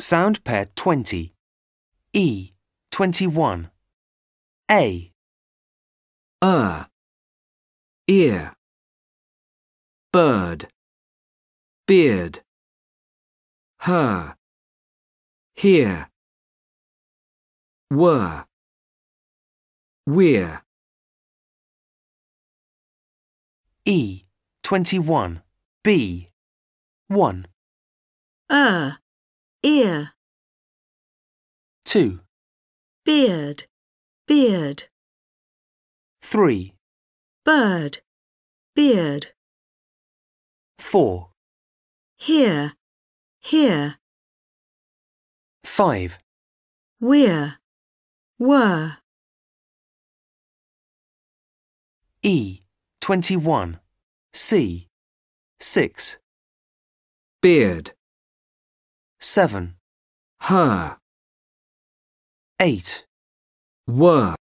Sound pair 20. E. 21. A. er, ear, bird, beard, her, here, were, we're, E. 21. B. 1. er, ear, 2. beard, beard, 3. bird, beard, 4. here, here, 5. we're, were, E. 21. C. 6. beard, 7. her, 8. were.